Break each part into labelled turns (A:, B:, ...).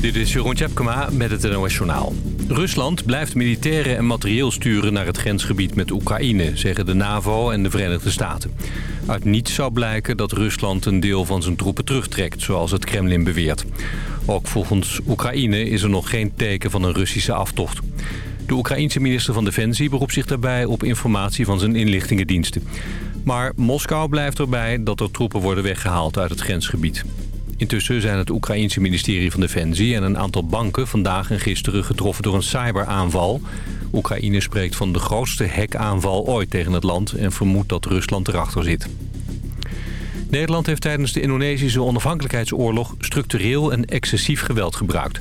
A: Dit is Jeroen Tjepkema met het NOS Journaal. Rusland blijft militairen en materieel sturen naar het grensgebied met Oekraïne... zeggen de NAVO en de Verenigde Staten. Uit niets zou blijken dat Rusland een deel van zijn troepen terugtrekt... zoals het Kremlin beweert. Ook volgens Oekraïne is er nog geen teken van een Russische aftocht. De Oekraïense minister van Defensie beroept zich daarbij op informatie van zijn inlichtingendiensten. Maar Moskou blijft erbij dat er troepen worden weggehaald uit het grensgebied. Intussen zijn het Oekraïense ministerie van Defensie en een aantal banken vandaag en gisteren getroffen door een cyberaanval. Oekraïne spreekt van de grootste hackaanval ooit tegen het land en vermoedt dat Rusland erachter zit. Nederland heeft tijdens de Indonesische onafhankelijkheidsoorlog structureel en excessief geweld gebruikt.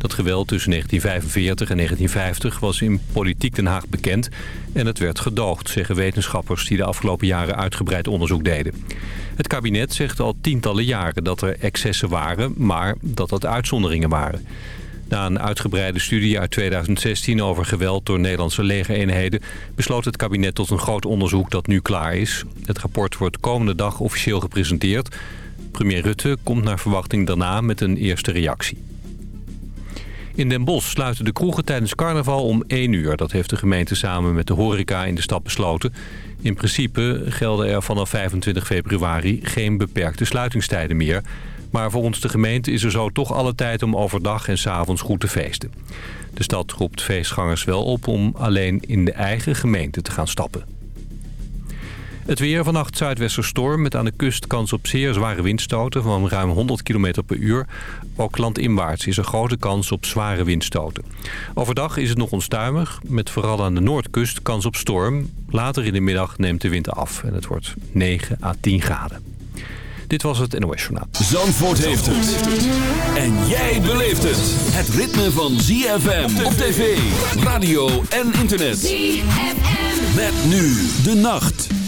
A: Dat geweld tussen 1945 en 1950 was in politiek Den Haag bekend en het werd gedoogd, zeggen wetenschappers die de afgelopen jaren uitgebreid onderzoek deden. Het kabinet zegt al tientallen jaren dat er excessen waren, maar dat dat uitzonderingen waren. Na een uitgebreide studie uit 2016 over geweld door Nederlandse legereenheden... besloot het kabinet tot een groot onderzoek dat nu klaar is. Het rapport wordt komende dag officieel gepresenteerd. Premier Rutte komt naar verwachting daarna met een eerste reactie. In Den Bosch sluiten de kroegen tijdens carnaval om 1 uur. Dat heeft de gemeente samen met de horeca in de stad besloten. In principe gelden er vanaf 25 februari geen beperkte sluitingstijden meer. Maar volgens de gemeente is er zo toch alle tijd om overdag en s'avonds goed te feesten. De stad roept feestgangers wel op om alleen in de eigen gemeente te gaan stappen. Het weer vannacht zuidwesterstorm met aan de kust kans op zeer zware windstoten van ruim 100 km per uur. Ook landinwaarts is er grote kans op zware windstoten. Overdag is het nog onstuimig, met vooral aan de noordkust kans op storm. Later in de middag neemt de wind af en het wordt 9 à 10 graden. Dit was het NOS Journaal.
B: Zandvoort heeft het. En jij beleeft het. Het ritme van ZFM op tv, radio en internet. ZFM. Met nu de nacht.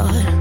C: God.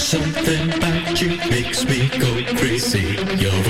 C: Something about you makes me
D: go crazy. You're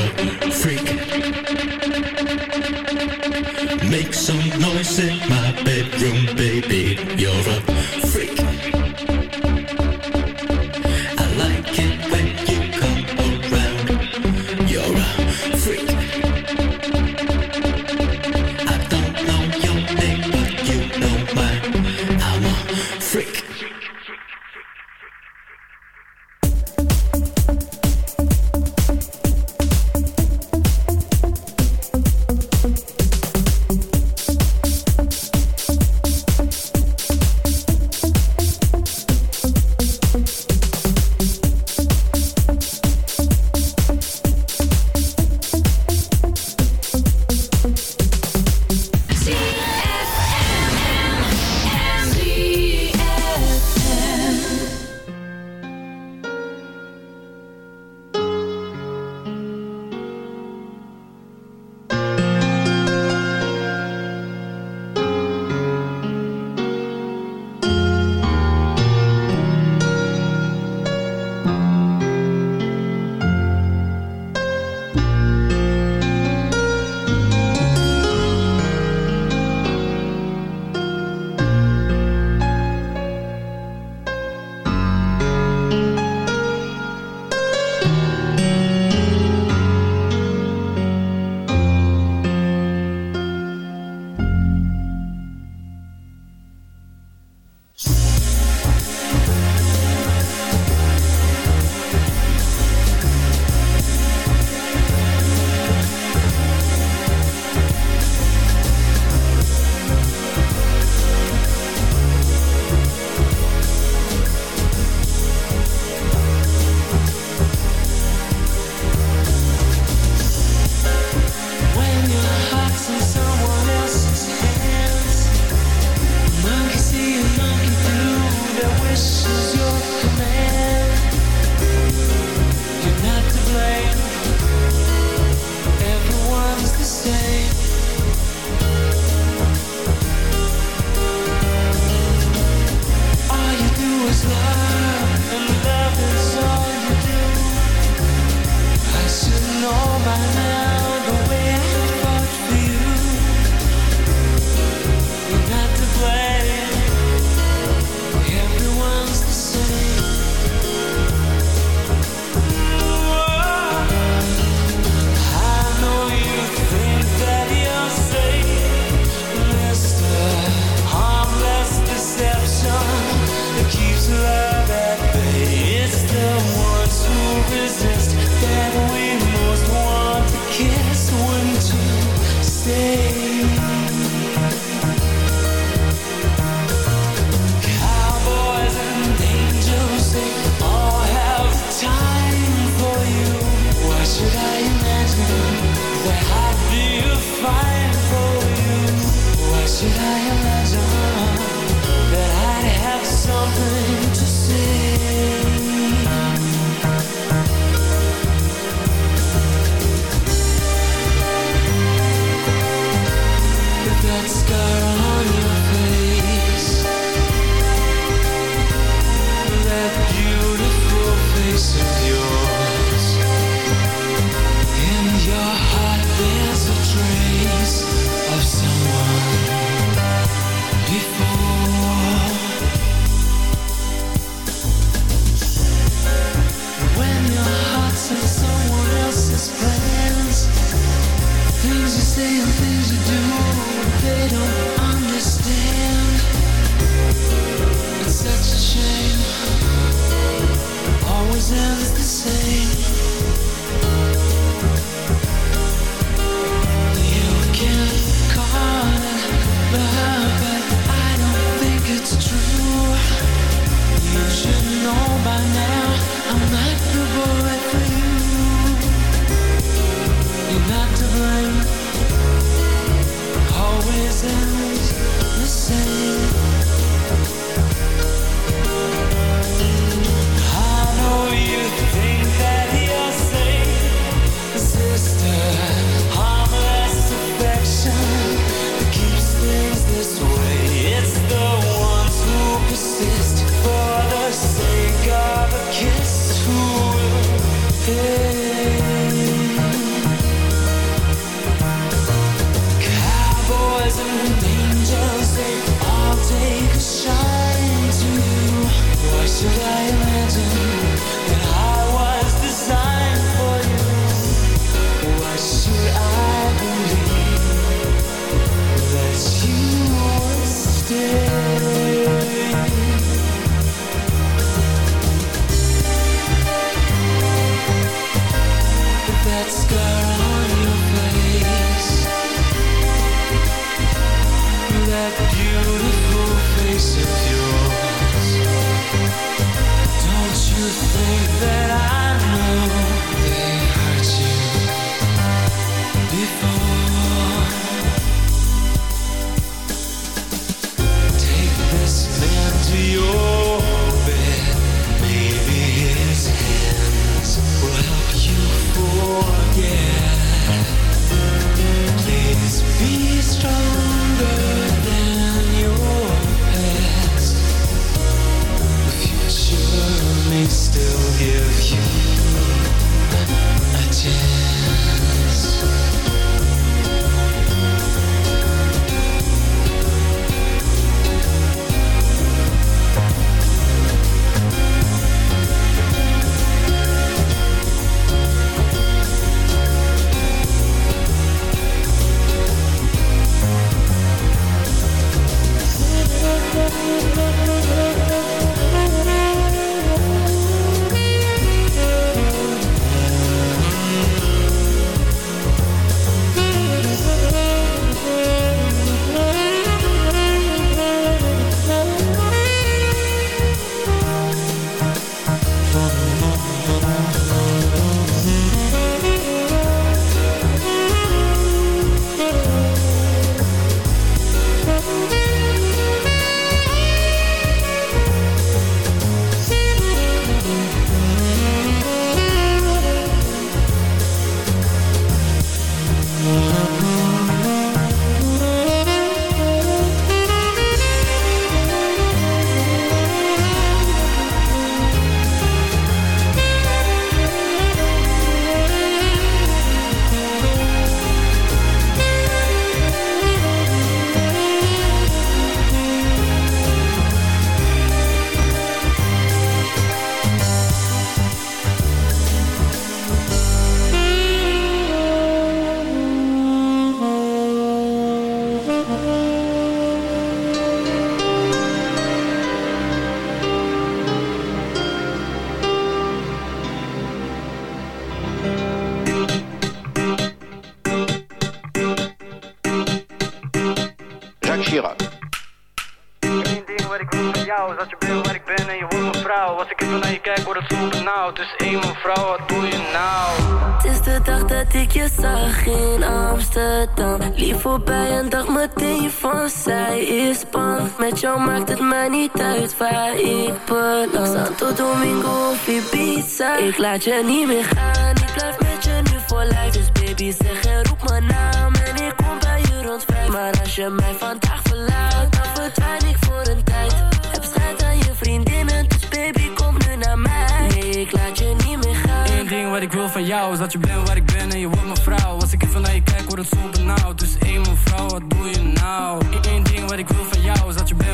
D: Domingo of. Ik laat je niet meer gaan. Ik blijf met je nu voor lijf. Dus baby zeg en roep mijn naam. En ik kom bij je rond vijf. Maar als je mij vandaag verlaat, dan verdwijn ik voor een tijd. Heb schijt aan je vriendinnen, dus baby kom nu naar mij. Nee, ik laat je niet meer gaan.
E: Eén ding wat ik wil van jou is dat je bent waar ik ben en je wordt mijn vrouw. Als ik even naar je kijk, word het zo benauwd. Dus één mevrouw, wat doe je nou? Eén ding wat ik wil van jou is dat je bent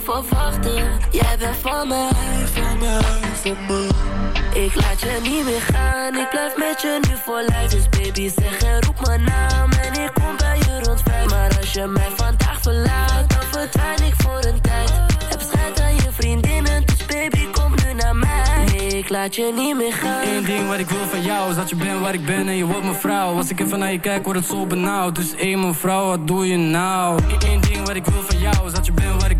D: verwachten. Jij bent van mij, van mij, van mij. Ik laat je niet meer gaan, ik blijf met je nu voor lijf. Dus baby zeg en roep mijn naam en ik kom bij je rond vijf. Maar als je mij vandaag verlaat, dan verdwijn ik voor een tijd. Heb schijt aan je vriendinnen, dus baby kom nu naar mij. Nee, ik laat je niet meer gaan.
E: Eén ding wat ik wil van jou is dat je bent waar ik ben en je wordt mijn vrouw. Als ik even naar je kijk, word het zo benauwd. Dus één mevrouw, wat doe je nou? Eén ding wat ik wil van jou is dat je bent waar ik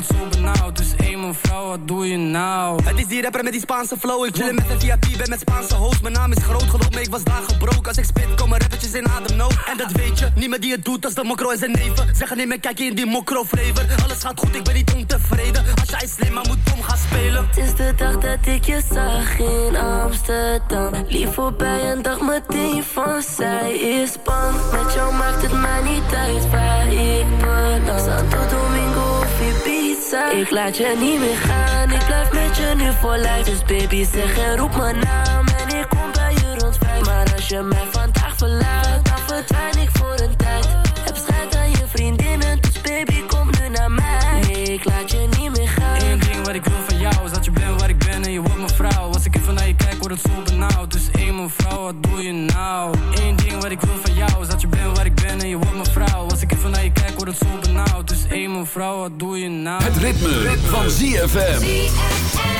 E: het zo benauwd. Dus één mevrouw, wat doe je nou?
F: Het is die rapper met die Spaanse flow. Ik chillen met een VIP, ben met Spaanse host. Mijn naam is groot geloof me, ik was daar gebroken. Als ik spit, komen rappertjes in ademnood. En dat weet je, niemand die het doet als de mokro en zijn neven. Zeggen niet meer, kijk in die mokro flavor. Alles gaat goed, ik ben niet ontevreden. Als jij slim, maar moet dom gaan spelen.
D: Het is de dag dat ik je zag in Amsterdam. Lief voorbij en dacht meteen van zij is bang. Met jou maakt het mij niet uit waar ik beland. Santo Domingo Ik laat je niet meer gaan, ik blijf met je nu voor lijf. Dus baby zeg en roep mijn naam en ik kom bij je rond vijf. Maar als je mij vandaag verlaat, dan verdwijn ik voor een tijd. Heb schijt aan je vriendinnen, dus baby kom nu naar mij. Nee, ik laat je niet meer gaan.
E: Eén ding wat ik wil van jou is dat je bent waar ik ben en je wordt mijn vrouw. Als ik even naar je kijk, word het zo benauwd. Dus één mevrouw, wat doe je nou? Eén ding wat ik wil van jou is dat je bent waar ik ben en je wordt mijn vrouw. Word het zo benauwd. Dus één mevrouw, wat doe je nou?
G: Het ritme, van ZFM.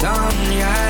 H: dan jij.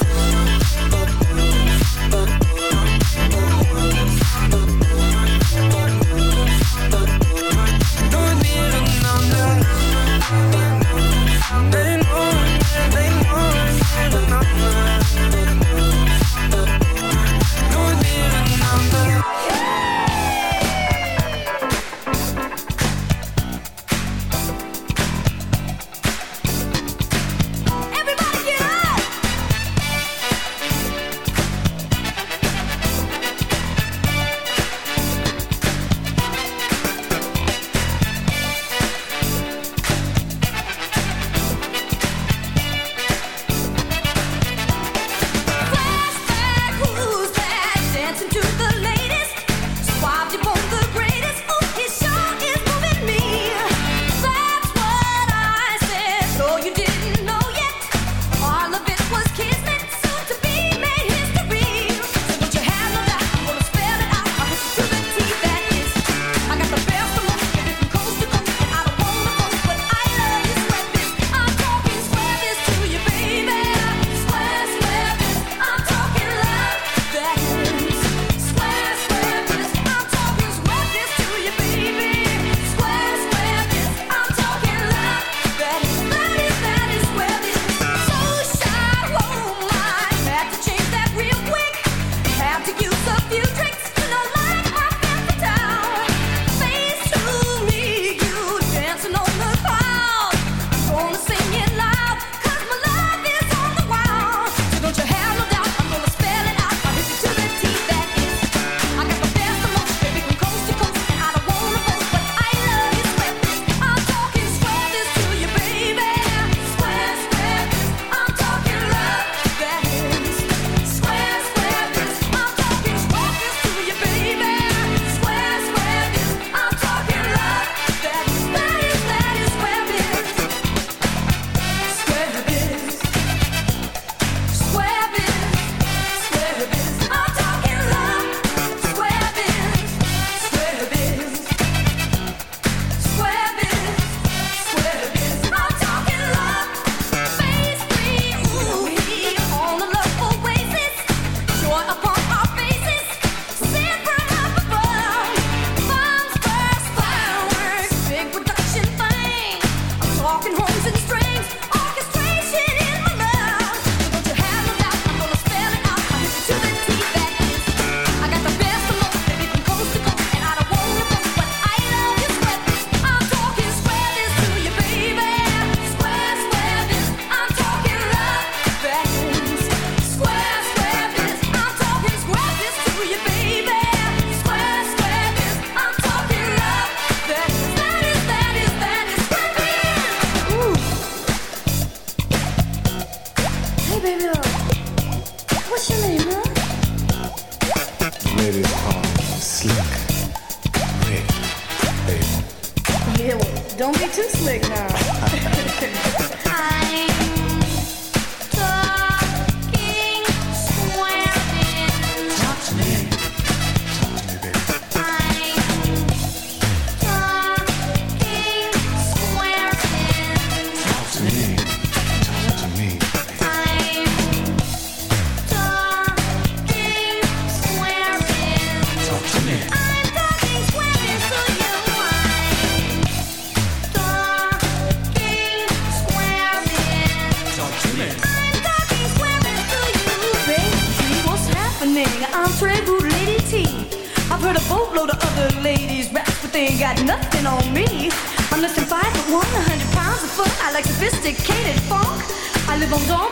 I: like sophisticated funk. I live on Don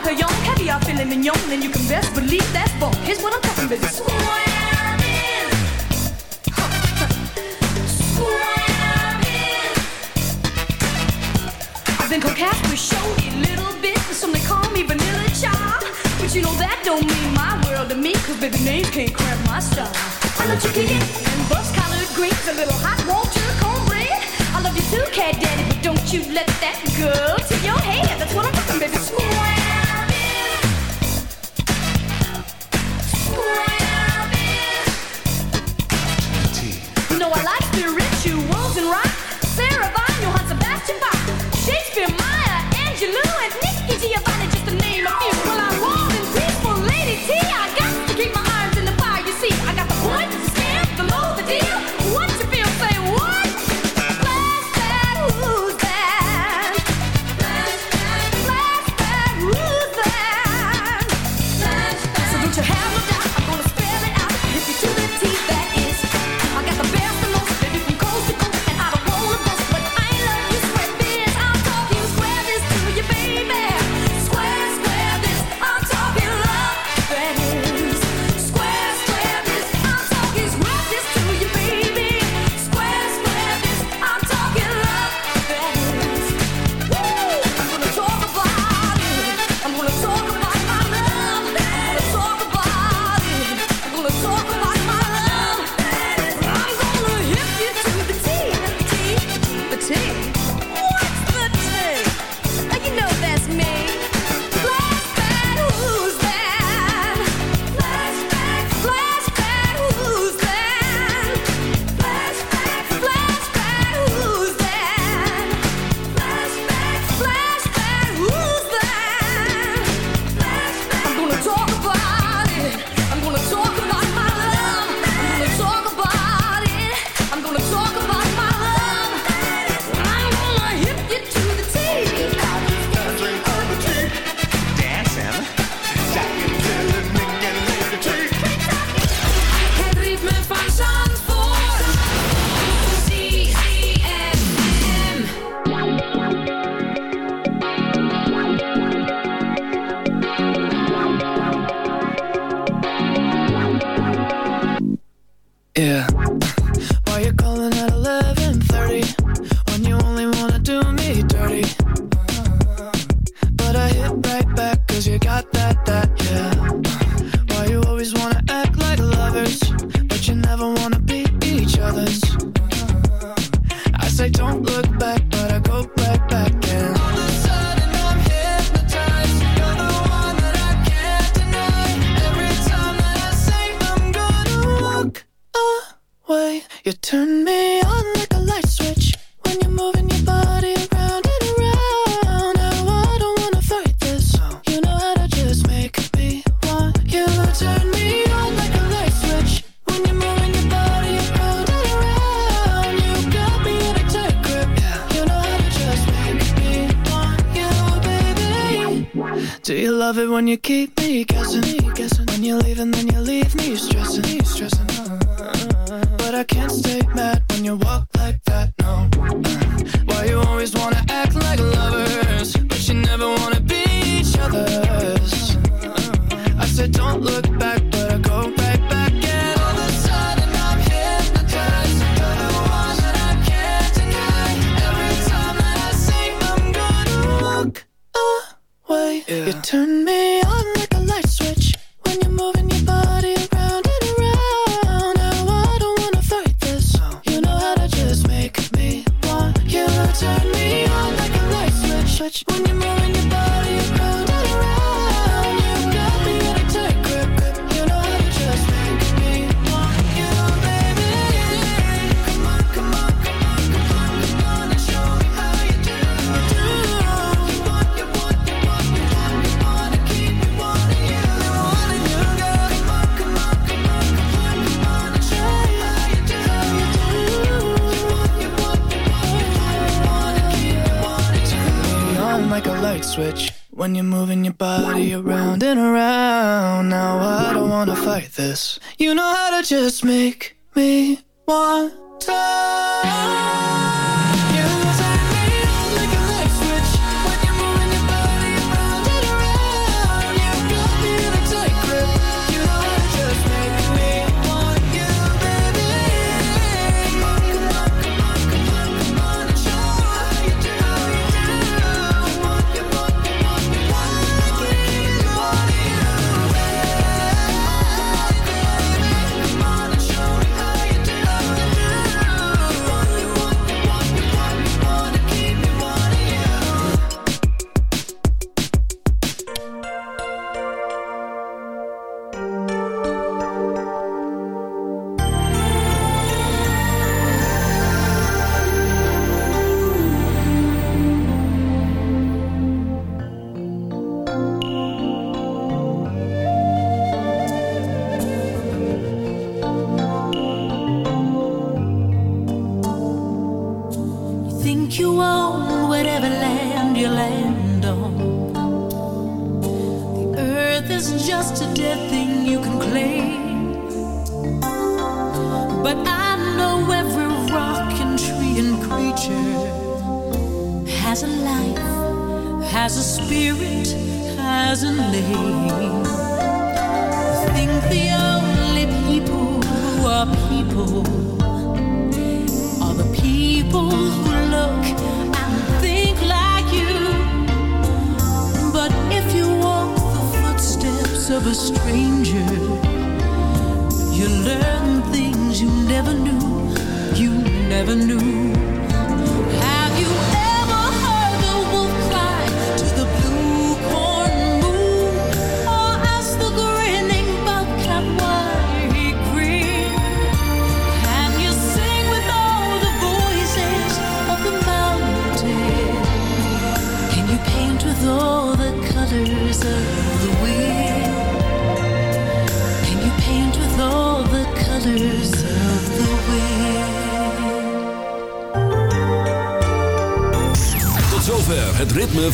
I: I feel it mignon, and you can best believe that funk. Here's what I'm talking about. Swearing. Swearing. I've been coquette with showy little bit, some they call me Vanilla Child. But you know that don't mean my world to me, cause baby names can't cramp my style. I love chicken and bus collared greens, a little hot water I love you too, Cat Daddy, but don't you let that go to your head. That's what I'm talking, baby.
B: Swag.